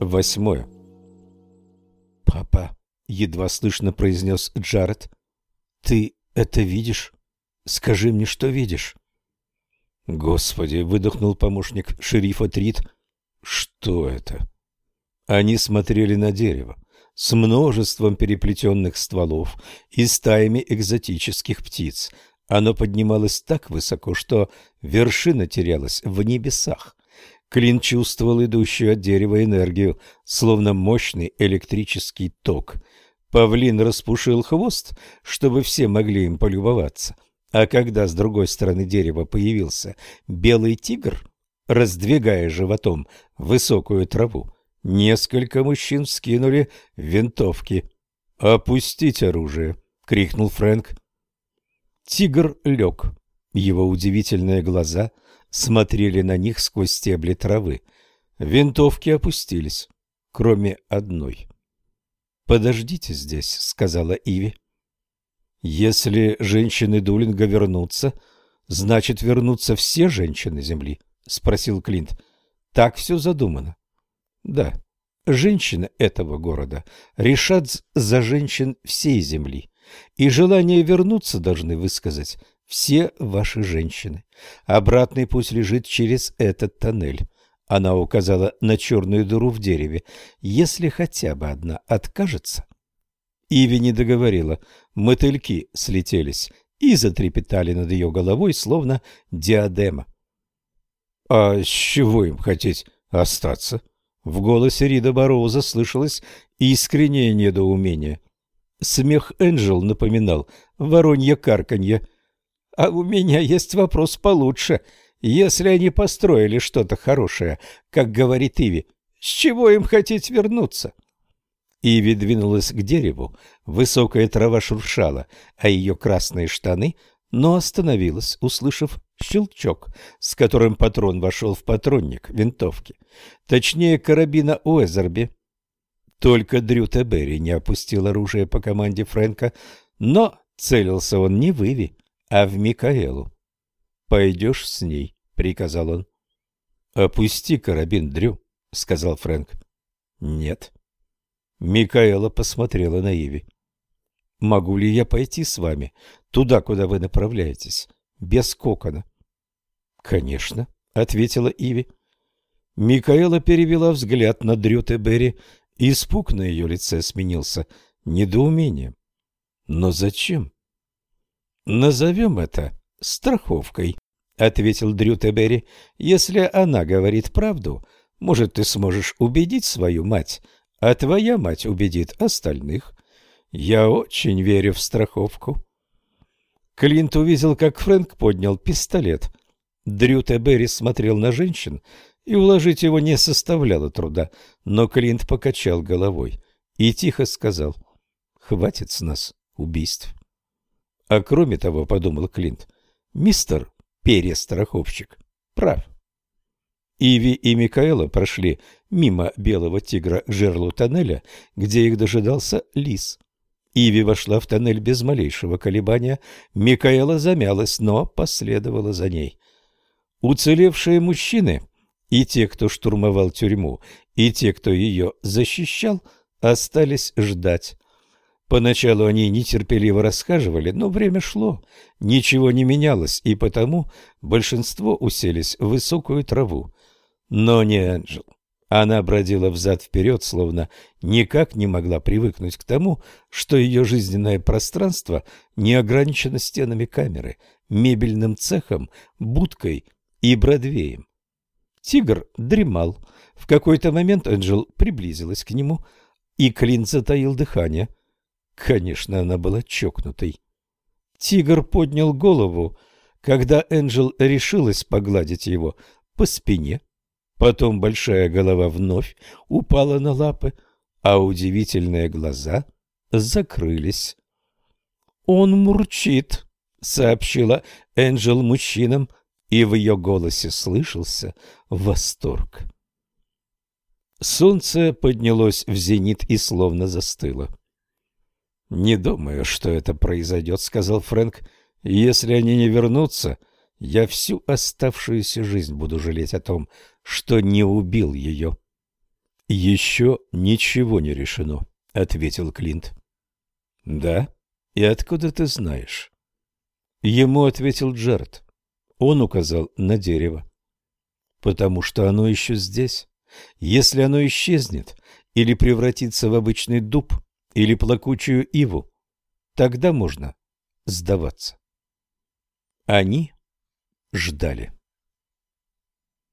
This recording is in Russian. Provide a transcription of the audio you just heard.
Восьмое. «Папа», — едва слышно произнес Джаред, — «ты это видишь? Скажи мне, что видишь». «Господи!» — выдохнул помощник шерифа Трид. «Что это?» Они смотрели на дерево с множеством переплетенных стволов и стаями экзотических птиц. Оно поднималось так высоко, что вершина терялась в небесах. Клин чувствовал идущую от дерева энергию, словно мощный электрический ток. Павлин распушил хвост, чтобы все могли им полюбоваться. А когда с другой стороны дерева появился белый тигр, раздвигая животом высокую траву, несколько мужчин скинули винтовки. «Опустить оружие!» — крикнул Фрэнк. Тигр лег. Его удивительные глаза смотрели на них сквозь стебли травы. Винтовки опустились, кроме одной. «Подождите здесь», — сказала Иви. «Если женщины Дулинга вернутся, значит, вернутся все женщины Земли?» — спросил Клинт. «Так все задумано». «Да, женщины этого города решат за женщин всей Земли, и желание вернуться должны высказать все ваши женщины. Обратный путь лежит через этот тоннель. Она указала на черную дыру в дереве. Если хотя бы одна откажется... Иви не договорила. Мотыльки слетелись и затрепетали над ее головой, словно диадема. — А с чего им хотеть остаться? В голосе Рида Бароуза слышалось искреннее недоумение. Смех Энджел напоминал воронье карканье — а у меня есть вопрос получше. Если они построили что-то хорошее, как говорит Иви, с чего им хотеть вернуться? Иви двинулась к дереву, высокая трава шуршала, а ее красные штаны, но остановилась, услышав щелчок, с которым патрон вошел в патронник винтовки, точнее карабина Уэзерби. Только Дрю Тебери не опустил оружие по команде Фрэнка, но целился он не в Иви, а в Микаэлу. «Пойдешь с ней», — приказал он. «Опусти карабин, Дрю», — сказал Фрэнк. «Нет». Микаэла посмотрела на Иви. «Могу ли я пойти с вами, туда, куда вы направляетесь, без кокона?» «Конечно», — ответила Иви. Микаэла перевела взгляд на Дрю Тебери, и испуг на ее лице сменился недоумением. «Но зачем?» «Назовем это страховкой», — ответил Дрю Тебери. «Если она говорит правду, может, ты сможешь убедить свою мать, а твоя мать убедит остальных. Я очень верю в страховку». Клинт увидел, как Фрэнк поднял пистолет. Дрю Тебери смотрел на женщин, и уложить его не составляло труда, но Клинт покачал головой и тихо сказал «Хватит с нас убийств». А кроме того, подумал Клинт, мистер перестраховщик прав. Иви и Микаэла прошли мимо белого тигра к жерлу тоннеля, где их дожидался лис. Иви вошла в тоннель без малейшего колебания, Микаэла замялась, но последовала за ней. Уцелевшие мужчины, и те, кто штурмовал тюрьму, и те, кто ее защищал, остались ждать. Поначалу они нетерпеливо расхаживали, но время шло, ничего не менялось, и потому большинство уселись в высокую траву. Но не Энджел. Она бродила взад-вперед, словно никак не могла привыкнуть к тому, что ее жизненное пространство не ограничено стенами камеры, мебельным цехом, будкой и Бродвеем. Тигр дремал. В какой-то момент Энджел приблизилась к нему, и Клин затаил дыхание – Конечно, она была чокнутой. Тигр поднял голову, когда Энджел решилась погладить его по спине. Потом большая голова вновь упала на лапы, а удивительные глаза закрылись. «Он мурчит», — сообщила Энджел мужчинам, и в ее голосе слышался восторг. Солнце поднялось в зенит и словно застыло. «Не думаю, что это произойдет», — сказал Фрэнк. «Если они не вернутся, я всю оставшуюся жизнь буду жалеть о том, что не убил ее». «Еще ничего не решено», — ответил Клинт. «Да? И откуда ты знаешь?» Ему ответил Джаред. Он указал на дерево. «Потому что оно еще здесь. Если оно исчезнет или превратится в обычный дуб или плакучую иву, тогда можно сдаваться». Они ждали.